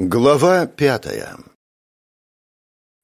Глава пятая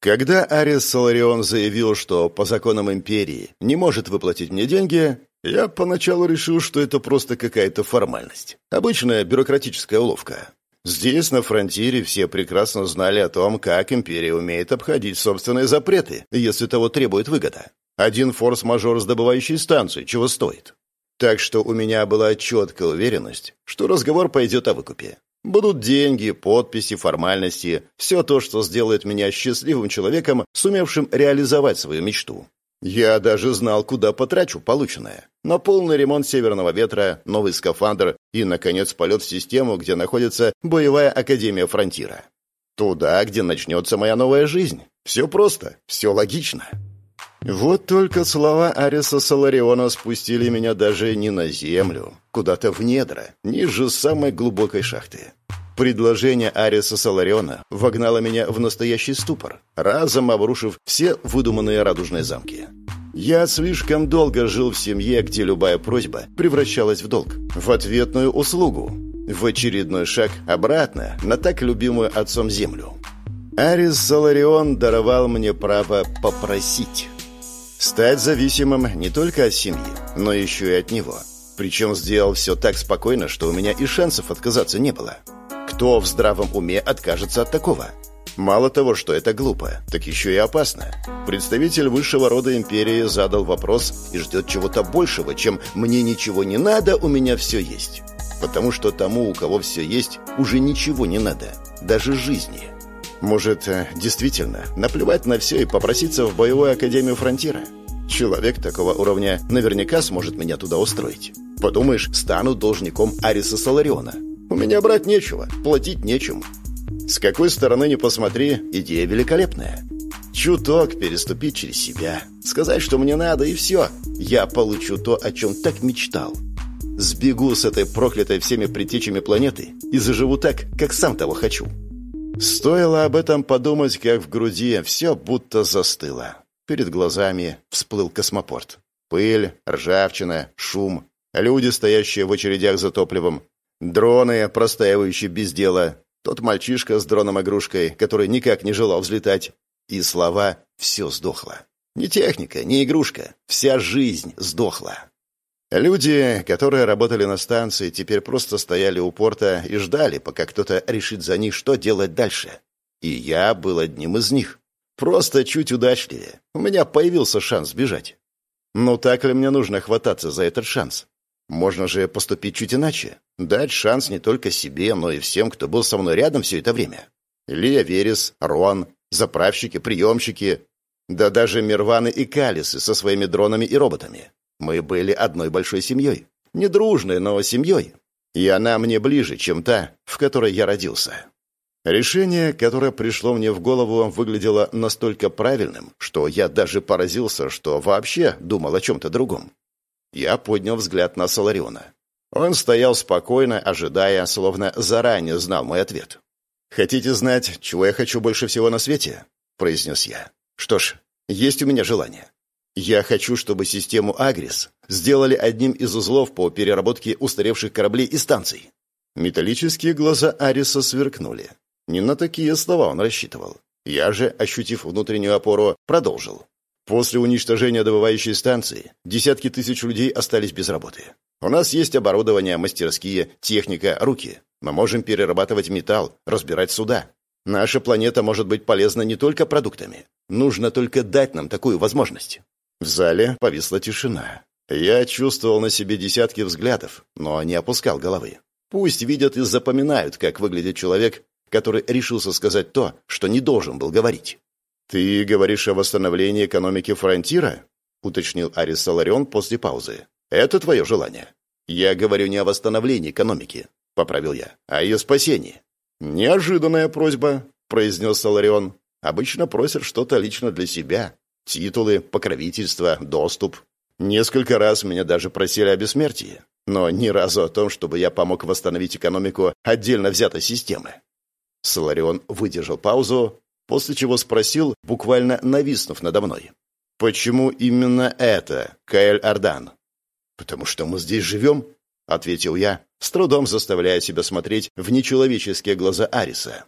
Когда Арис Соларион заявил, что по законам Империи не может выплатить мне деньги, я поначалу решил, что это просто какая-то формальность. Обычная бюрократическая уловка. Здесь, на фронтире, все прекрасно знали о том, как Империя умеет обходить собственные запреты, если того требует выгода. Один форс-мажор с добывающей станции чего стоит. Так что у меня была четкая уверенность, что разговор пойдет о выкупе. Будут деньги, подписи, формальности, все то, что сделает меня счастливым человеком, сумевшим реализовать свою мечту. Я даже знал, куда потрачу полученное. На полный ремонт «Северного ветра», новый скафандр и, наконец, полет в систему, где находится боевая академия «Фронтира». Туда, где начнется моя новая жизнь. Все просто, все логично. Вот только слова Ариса Солариона спустили меня даже не на землю, куда-то в недра, ниже самой глубокой шахты. Предложение Ариса Солариона вогнало меня в настоящий ступор, разом обрушив все выдуманные радужные замки. Я слишком долго жил в семье, где любая просьба превращалась в долг, в ответную услугу, в очередной шаг обратно на так любимую отцом землю. Арис Соларион даровал мне право попросить. Стать зависимым не только от семьи, но еще и от него. Причем сделал все так спокойно, что у меня и шансов отказаться не было. Кто в здравом уме откажется от такого? Мало того, что это глупо, так еще и опасно. Представитель высшего рода империи задал вопрос и ждет чего-то большего, чем «мне ничего не надо, у меня все есть». Потому что тому, у кого все есть, уже ничего не надо, даже жизни. Может, э, действительно, наплевать на все и попроситься в боевую академию фронтира? Человек такого уровня наверняка сможет меня туда устроить. Подумаешь, стану должником Ариса Солариона. У меня брать нечего, платить нечем. С какой стороны ни посмотри, идея великолепная. Чуток переступить через себя, сказать, что мне надо, и все. Я получу то, о чем так мечтал. Сбегу с этой проклятой всеми притечами планеты и заживу так, как сам того хочу. Стоило об этом подумать, как в груди все будто застыло. Перед глазами всплыл космопорт. Пыль, ржавчина, шум, люди, стоящие в очередях за топливом, дроны, простаивающие без дела, тот мальчишка с дроном-игрушкой, который никак не желал взлетать, и слова «все сдохло». Ни техника, ни игрушка, вся жизнь сдохла. Люди, которые работали на станции, теперь просто стояли у порта и ждали, пока кто-то решит за них, что делать дальше. И я был одним из них. Просто чуть удачливее. У меня появился шанс сбежать. Но так ли мне нужно хвататься за этот шанс? Можно же поступить чуть иначе. Дать шанс не только себе, но и всем, кто был со мной рядом все это время. Лия Верес, Рон, заправщики, приемщики, да даже Мирваны и Калисы со своими дронами и роботами. Мы были одной большой семьей. Не дружной, но семьей. И она мне ближе, чем та, в которой я родился. Решение, которое пришло мне в голову, выглядело настолько правильным, что я даже поразился, что вообще думал о чем-то другом. Я поднял взгляд на Солариона. Он стоял спокойно, ожидая, словно заранее знал мой ответ. «Хотите знать, чего я хочу больше всего на свете?» – произнес я. «Что ж, есть у меня желание. Я хочу, чтобы систему «Агрис» сделали одним из узлов по переработке устаревших кораблей и станций. Металлические глаза Ариса сверкнули. Не на такие слова он рассчитывал. Я же, ощутив внутреннюю опору, продолжил. После уничтожения добывающей станции десятки тысяч людей остались без работы. У нас есть оборудование, мастерские, техника, руки. Мы можем перерабатывать металл, разбирать суда. Наша планета может быть полезна не только продуктами. Нужно только дать нам такую возможность. В зале повисла тишина. Я чувствовал на себе десятки взглядов, но не опускал головы. Пусть видят и запоминают, как выглядит человек, который решился сказать то, что не должен был говорить. «Ты говоришь о восстановлении экономики фронтира?» — уточнил Арис Саларион после паузы. «Это твое желание?» «Я говорю не о восстановлении экономики», — поправил я, — «а ее спасении». «Неожиданная просьба», — произнес Саларион. «Обычно просят что-то лично для себя, Титулы, покровительство, доступ. Несколько раз меня даже просили о бессмертии, но ни разу о том, чтобы я помог восстановить экономику отдельно взятой системы. Соларион выдержал паузу, после чего спросил, буквально нависнув надо мной. «Почему именно это, Каэль Ардан?» «Потому что мы здесь живем», — ответил я, с трудом заставляя себя смотреть в нечеловеческие глаза Ариса.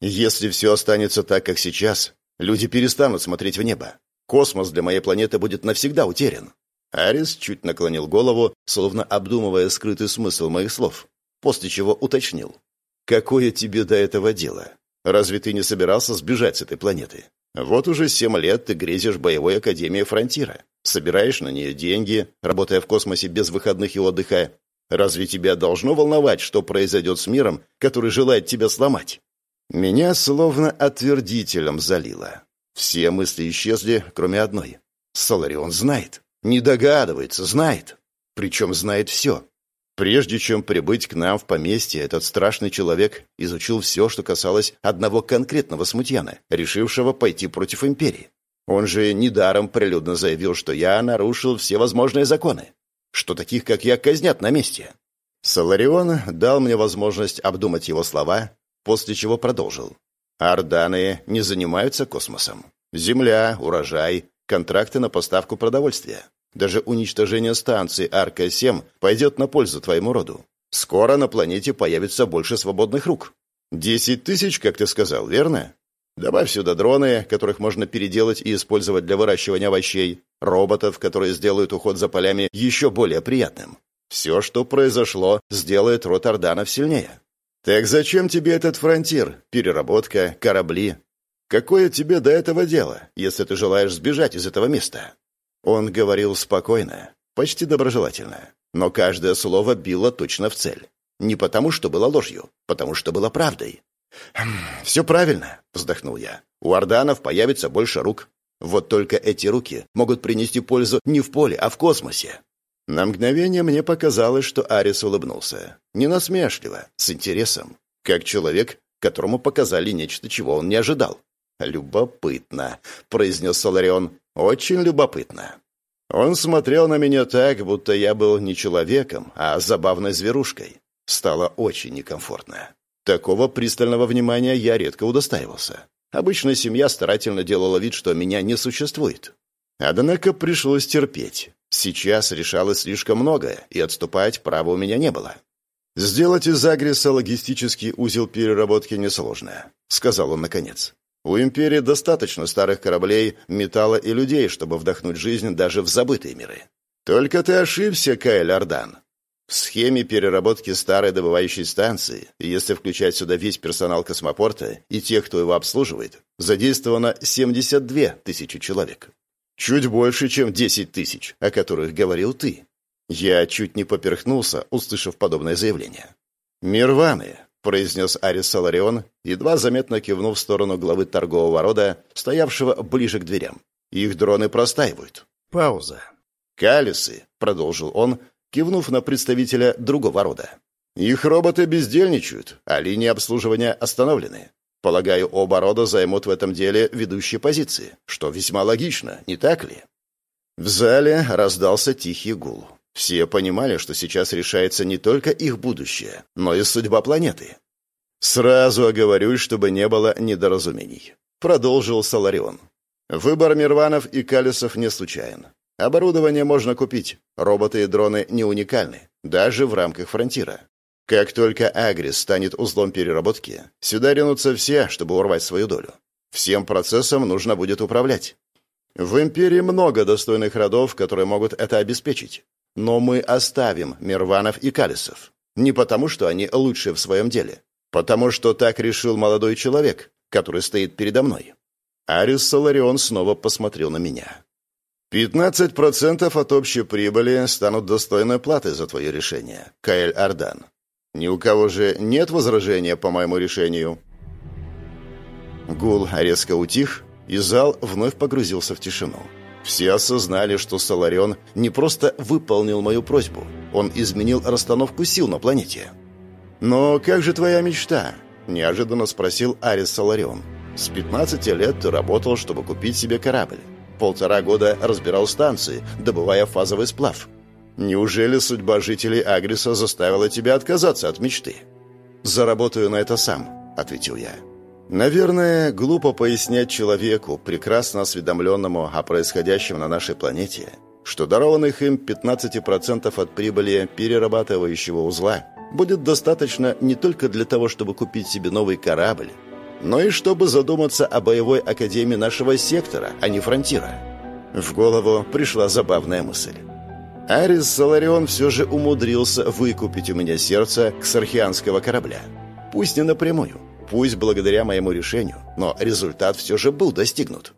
Если все останется так, как сейчас, люди перестанут смотреть в небо. Космос для моей планеты будет навсегда утерян. Арис чуть наклонил голову, словно обдумывая скрытый смысл моих слов, после чего уточнил. «Какое тебе до этого дело? Разве ты не собирался сбежать с этой планеты? Вот уже семь лет ты грезишь боевой академией Фронтира, собираешь на нее деньги, работая в космосе без выходных и отдыха. Разве тебя должно волновать, что произойдет с миром, который желает тебя сломать?» Меня словно отвердителем залило. Все мысли исчезли, кроме одной. Соларион знает. Не догадывается, знает. Причем знает все. Прежде чем прибыть к нам в поместье, этот страшный человек изучил все, что касалось одного конкретного смутьяна, решившего пойти против империи. Он же недаром прилюдно заявил, что я нарушил все возможные законы, что таких, как я, казнят на месте. Соларион дал мне возможность обдумать его слова, после чего продолжил. Орданы не занимаются космосом. Земля, урожай, контракты на поставку продовольствия. Даже уничтожение станции Арка-7 пойдет на пользу твоему роду. Скоро на планете появится больше свободных рук. Десять тысяч, как ты сказал, верно? Добавь сюда дроны, которых можно переделать и использовать для выращивания овощей, роботов, которые сделают уход за полями еще более приятным. Все, что произошло, сделает род Орданов сильнее. Так зачем тебе этот фронтир, переработка, корабли? Какое тебе до этого дело, если ты желаешь сбежать из этого места? Он говорил спокойно, почти доброжелательно, но каждое слово било точно в цель. Не потому, что было ложью, потому что было правдой. «Хм, «Все правильно», — вздохнул я. «У Орданов появится больше рук. Вот только эти руки могут принести пользу не в поле, а в космосе». На мгновение мне показалось, что Арис улыбнулся. Не насмешливо, с интересом. Как человек, которому показали нечто, чего он не ожидал. «Любопытно», — произнес Соларион. Очень любопытно. Он смотрел на меня так, будто я был не человеком, а забавной зверушкой. Стало очень некомфортно. Такого пристального внимания я редко удостаивался. Обычно семья старательно делала вид, что меня не существует. Однако пришлось терпеть. Сейчас решалось слишком многое, и отступать права у меня не было. «Сделать из Агриса логистический узел переработки несложно», — сказал он наконец. У империи достаточно старых кораблей, металла и людей, чтобы вдохнуть жизнь даже в забытые миры. Только ты ошибся, Каэль Ардан. В схеме переработки старой добывающей станции, если включать сюда весь персонал космопорта и тех, кто его обслуживает, задействовано 72 тысячи человек. Чуть больше, чем 10 тысяч, о которых говорил ты. Я чуть не поперхнулся, услышав подобное заявление. Мирваны, произнес Арис Саларион, едва заметно кивнув в сторону главы торгового рода, стоявшего ближе к дверям. «Их дроны простаивают». Пауза. «Калисы», — продолжил он, кивнув на представителя другого рода. «Их роботы бездельничают, а линии обслуживания остановлены. Полагаю, оба рода займут в этом деле ведущие позиции, что весьма логично, не так ли?» В зале раздался тихий гул. Все понимали, что сейчас решается не только их будущее, но и судьба планеты. «Сразу оговорюсь, чтобы не было недоразумений», — продолжил Соларион. «Выбор Мирванов и Калисов не случайен. Оборудование можно купить, роботы и дроны не уникальны, даже в рамках фронтира. Как только Агрис станет узлом переработки, сюда ринутся все, чтобы урвать свою долю. Всем процессом нужно будет управлять. В Империи много достойных родов, которые могут это обеспечить. Но мы оставим Мирванов и Калисов. Не потому, что они лучшие в своем деле. Потому что так решил молодой человек, который стоит передо мной. Арис Соларион снова посмотрел на меня. «Пятнадцать процентов от общей прибыли станут достойной платой за твое решение, Каэль Ардан. Ни у кого же нет возражения по моему решению?» Гул резко утих, и зал вновь погрузился в тишину. Все осознали, что Соларион не просто выполнил мою просьбу, он изменил расстановку сил на планете. «Но как же твоя мечта?» – неожиданно спросил Арис Соларион. «С 15 лет ты работал, чтобы купить себе корабль. Полтора года разбирал станции, добывая фазовый сплав. Неужели судьба жителей Агриса заставила тебя отказаться от мечты?» «Заработаю на это сам», – ответил я. Наверное, глупо пояснять человеку, прекрасно осведомленному о происходящем на нашей планете, что дарованных им 15% от прибыли перерабатывающего узла будет достаточно не только для того, чтобы купить себе новый корабль, но и чтобы задуматься о боевой академии нашего сектора, а не фронтира. В голову пришла забавная мысль. Арис Соларион все же умудрился выкупить у меня сердце ксархианского корабля. Пусть не напрямую, пусть благодаря моему решению, но результат все же был достигнут.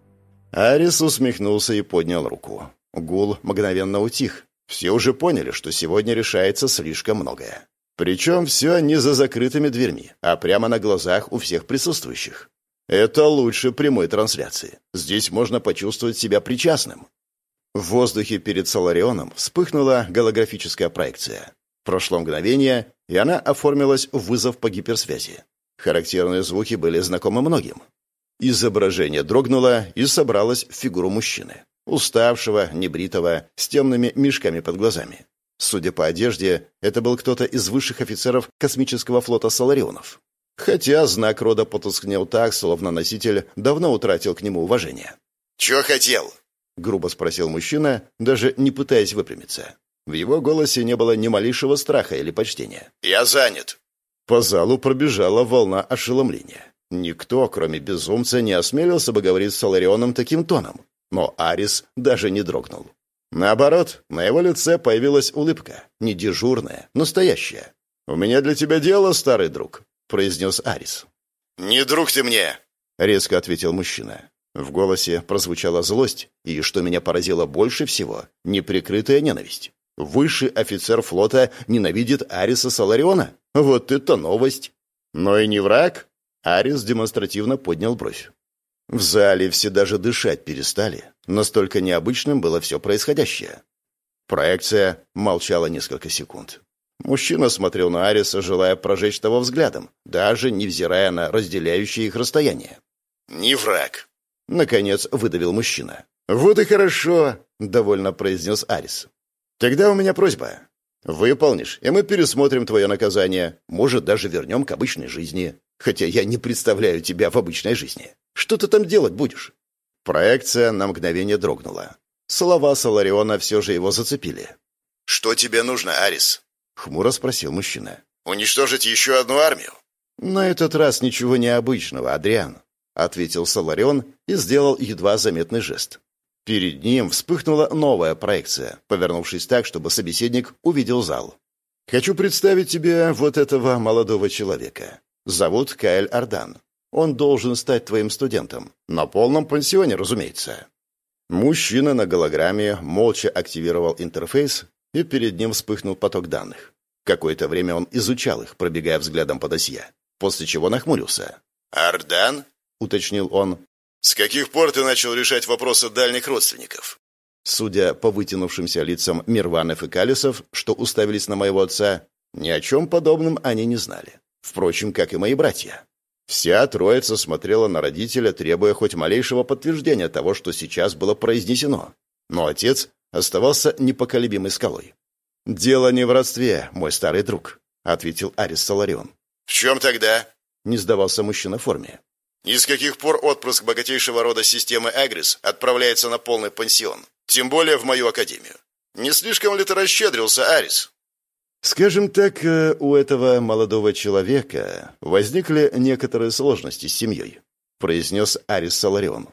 Арис усмехнулся и поднял руку. Гул мгновенно утих. Все уже поняли, что сегодня решается слишком многое. Причем все не за закрытыми дверьми, а прямо на глазах у всех присутствующих. Это лучше прямой трансляции. Здесь можно почувствовать себя причастным. В воздухе перед Соларионом вспыхнула голографическая проекция. Прошло мгновение, и она оформилась в вызов по гиперсвязи. Характерные звуки были знакомы многим. Изображение дрогнуло и собралось в фигуру мужчины. Уставшего, небритого, с темными мешками под глазами. Судя по одежде, это был кто-то из высших офицеров космического флота Соларионов. Хотя знак рода потускнел так, словно носитель давно утратил к нему уважение. «Чего хотел?» — грубо спросил мужчина, даже не пытаясь выпрямиться. В его голосе не было ни малейшего страха или почтения. «Я занят». По залу пробежала волна ошеломления. Никто, кроме безумца, не осмелился бы говорить с Соларионом таким тоном. Но Арис даже не дрогнул. Наоборот, на его лице появилась улыбка. Не дежурная, настоящая. «У меня для тебя дело, старый друг», — произнес Арис. «Не друг ты мне!» — резко ответил мужчина. В голосе прозвучала злость, и, что меня поразило больше всего, неприкрытая ненависть. Высший офицер флота ненавидит Ариса Салариона? Вот это новость! Но и не враг? Арис демонстративно поднял бровь. В зале все даже дышать перестали. Настолько необычным было все происходящее. Проекция молчала несколько секунд. Мужчина смотрел на Ариса, желая прожечь того взглядом, даже невзирая на разделяющее их расстояние. «Не враг», — наконец выдавил мужчина. «Вот и хорошо», — довольно произнес Арис. «Тогда у меня просьба. Выполнишь, и мы пересмотрим твое наказание. Может, даже вернем к обычной жизни. Хотя я не представляю тебя в обычной жизни. Что ты там делать будешь?» Проекция на мгновение дрогнула. Слова Солариона все же его зацепили. «Что тебе нужно, Арис?» — хмуро спросил мужчина. «Уничтожить еще одну армию?» «На этот раз ничего необычного, Адриан», — ответил Соларион и сделал едва заметный жест. Перед ним вспыхнула новая проекция, повернувшись так, чтобы собеседник увидел зал. «Хочу представить тебе вот этого молодого человека. Зовут Каэль Ардан. Он должен стать твоим студентом. На полном пансионе, разумеется». Мужчина на голограмме молча активировал интерфейс, и перед ним вспыхнул поток данных. Какое-то время он изучал их, пробегая взглядом по досье, после чего нахмурился. «Ардан?» — уточнил он. «С каких пор ты начал решать вопросы дальних родственников?» Судя по вытянувшимся лицам Мирванов и Калисов, что уставились на моего отца, ни о чем подобном они не знали. Впрочем, как и мои братья. Вся троица смотрела на родителя, требуя хоть малейшего подтверждения того, что сейчас было произнесено. Но отец оставался непоколебимой скалой. «Дело не в родстве, мой старый друг», — ответил Арис Саларион. «В чем тогда?» — не сдавался мужчина в форме. «И с каких пор отпрыск богатейшего рода системы Агрис отправляется на полный пансион? Тем более в мою академию. Не слишком ли ты расщедрился, Арис?» Скажем так, э, у этого молодого человека возникли некоторые сложности с семьей, произнес Арис Саларион.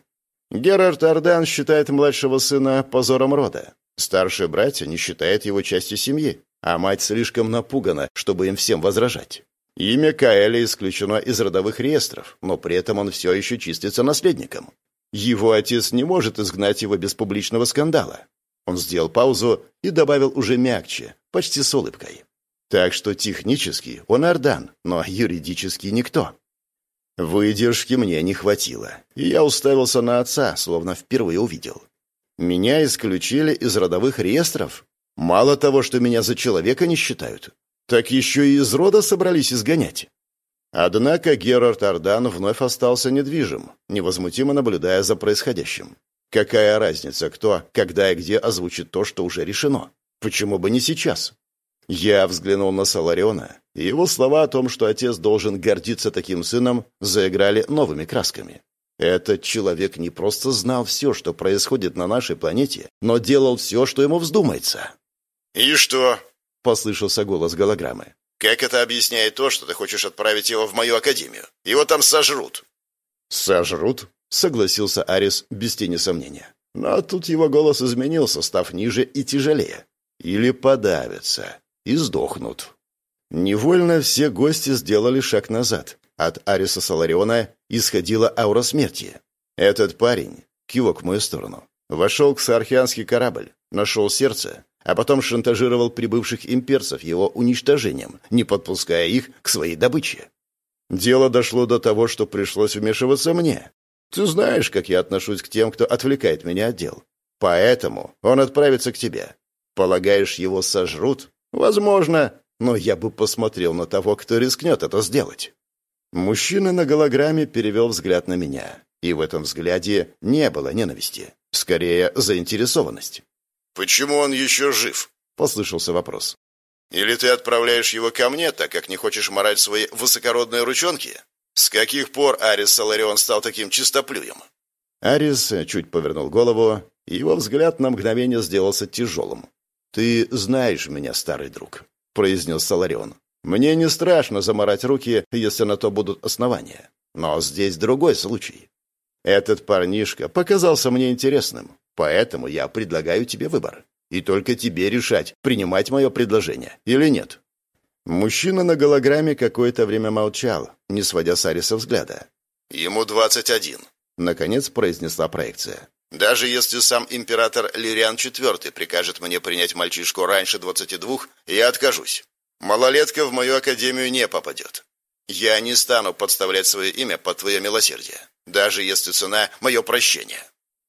Герард Ардан считает младшего сына позором рода. Старшие братья не считают его частью семьи, а мать слишком напугана, чтобы им всем возражать. Имя Каэля исключено из родовых реестров, но при этом он все еще чистится наследником. Его отец не может изгнать его без публичного скандала. Он сделал паузу и добавил уже мягче, почти с улыбкой. Так что технически он Ардан, но юридически никто. Выдержки мне не хватило, и я уставился на отца, словно впервые увидел. Меня исключили из родовых реестров. Мало того, что меня за человека не считают, так еще и из рода собрались изгонять. Однако Герард Ардан вновь остался недвижим, невозмутимо наблюдая за происходящим. Какая разница, кто, когда и где озвучит то, что уже решено? Почему бы не сейчас? Я взглянул на Солариона, и его слова о том, что отец должен гордиться таким сыном, заиграли новыми красками. Этот человек не просто знал все, что происходит на нашей планете, но делал все, что ему вздумается. «И что?» — послышался голос голограммы. «Как это объясняет то, что ты хочешь отправить его в мою академию? Его там сожрут». «Сожрут?» — согласился Арис без тени сомнения. Но тут его голос изменился, став ниже и тяжелее. «Или подавятся и сдохнут». Невольно все гости сделали шаг назад. От Ариса Салариона исходила аура смерти. Этот парень, кивок в мою сторону, вошел к сархианский корабль, нашел сердце, а потом шантажировал прибывших имперцев его уничтожением, не подпуская их к своей добыче. Дело дошло до того, что пришлось вмешиваться мне. Ты знаешь, как я отношусь к тем, кто отвлекает меня от дел. Поэтому он отправится к тебе. Полагаешь, его сожрут? Возможно, но я бы посмотрел на того, кто рискнет это сделать. Мужчина на голограмме перевел взгляд на меня, и в этом взгляде не было ненависти, скорее заинтересованность. «Почему он еще жив?» — послышался вопрос. «Или ты отправляешь его ко мне, так как не хочешь морать свои высокородные ручонки? С каких пор Арис Саларион стал таким чистоплюем?» Арис чуть повернул голову, и его взгляд на мгновение сделался тяжелым. «Ты знаешь меня, старый друг произнес Соларион. «Мне не страшно заморать руки, если на то будут основания. Но здесь другой случай. Этот парнишка показался мне интересным, поэтому я предлагаю тебе выбор. И только тебе решать, принимать мое предложение или нет». Мужчина на голограмме какое-то время молчал, не сводя с Ариса взгляда. «Ему двадцать один», — наконец произнесла проекция. Даже если сам император Лириан IV прикажет мне принять мальчишку раньше двадцати двух, я откажусь. Малолетка в мою академию не попадет. Я не стану подставлять свое имя под твое милосердие, даже если цена — мое прощение».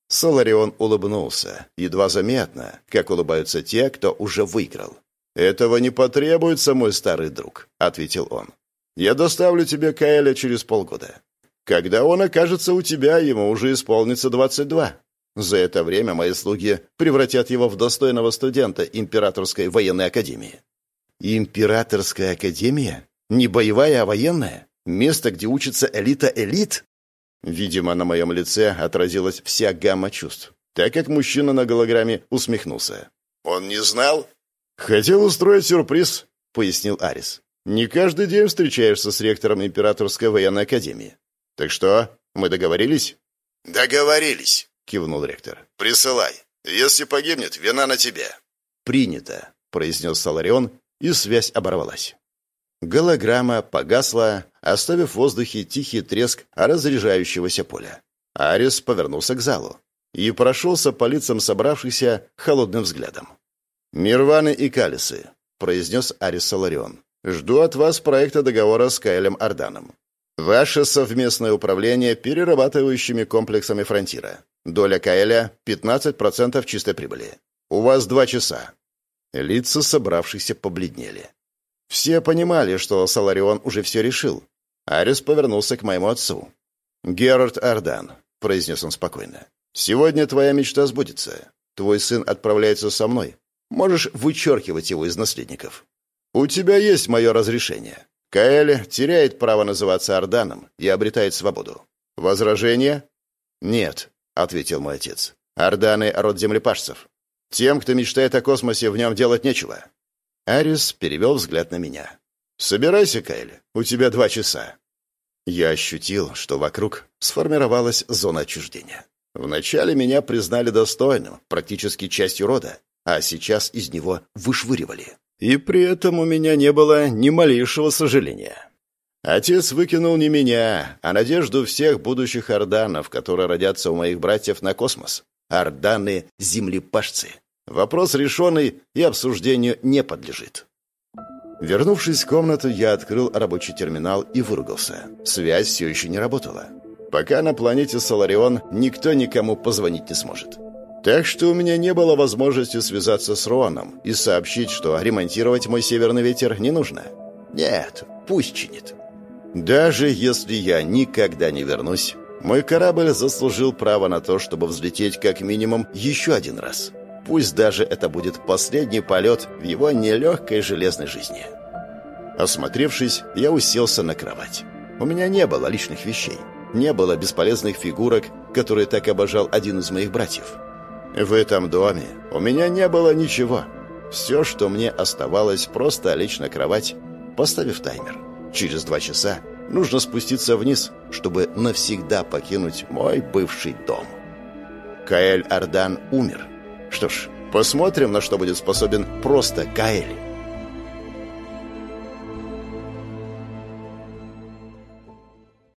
Соларион улыбнулся, едва заметно, как улыбаются те, кто уже выиграл. «Этого не потребуется, мой старый друг», — ответил он. «Я доставлю тебе Каэля через полгода. Когда он окажется у тебя, ему уже исполнится двадцать два. За это время мои слуги превратят его в достойного студента Императорской военной академии. Императорская академия? Не боевая, а военная? Место, где учится элита элит? Видимо, на моем лице отразилась вся гамма чувств, так как мужчина на голограмме усмехнулся. «Он не знал?» «Хотел устроить сюрприз», — пояснил Арис. «Не каждый день встречаешься с ректором Императорской военной академии. Так что, мы договорились?» «Договорились», — кивнул ректор. «Присылай. Если погибнет, вина на тебе». «Принято», — произнес Саларион, и связь оборвалась. Голограмма погасла, оставив в воздухе тихий треск разряжающегося поля. Арис повернулся к залу и прошелся по лицам собравшихся холодным взглядом. «Мирваны и Калисы», — произнес Арис Саларион. «Жду от вас проекта договора с Кайлем Арданом. Ваше совместное управление перерабатывающими комплексами фронтира. Доля Каэля — 15% чистой прибыли. У вас два часа». Лица собравшихся побледнели. Все понимали, что Саларион уже все решил. Арис повернулся к моему отцу. «Герард Ардан», — произнес он спокойно, — «сегодня твоя мечта сбудется. Твой сын отправляется со мной. Можешь вычеркивать его из наследников. У тебя есть мое разрешение. Каэль теряет право называться Арданом и обретает свободу. Возражение? Нет, ответил мой отец. Арданы — род землепашцев. Тем, кто мечтает о космосе, в нем делать нечего. Арис перевел взгляд на меня. «Собирайся, Каэль, у тебя два часа». Я ощутил, что вокруг сформировалась зона отчуждения. Вначале меня признали достойным, практически частью рода, а сейчас из него вышвыривали. И при этом у меня не было ни малейшего сожаления. Отец выкинул не меня, а надежду всех будущих орданов, которые родятся у моих братьев на космос. Орданы — землепашцы. Вопрос решенный и обсуждению не подлежит. Вернувшись в комнату, я открыл рабочий терминал и выругался. Связь все еще не работала. Пока на планете Соларион никто никому позвонить не сможет. Так что у меня не было возможности связаться с Роаном и сообщить, что ремонтировать мой северный ветер не нужно. Нет, пусть чинит. Даже если я никогда не вернусь, мой корабль заслужил право на то, чтобы взлететь как минимум еще один раз. Пусть даже это будет последний полет в его нелегкой железной жизни. Осмотревшись, я уселся на кровать. У меня не было личных вещей. Не было бесполезных фигурок, которые так обожал один из моих братьев. В этом доме у меня не было ничего. Все, что мне оставалось, просто лечь на кровать, поставив таймер. Через два часа нужно спуститься вниз, чтобы навсегда покинуть мой бывший дом. Каэль Ардан умер. Что ж, посмотрим, на что будет способен просто Каэль.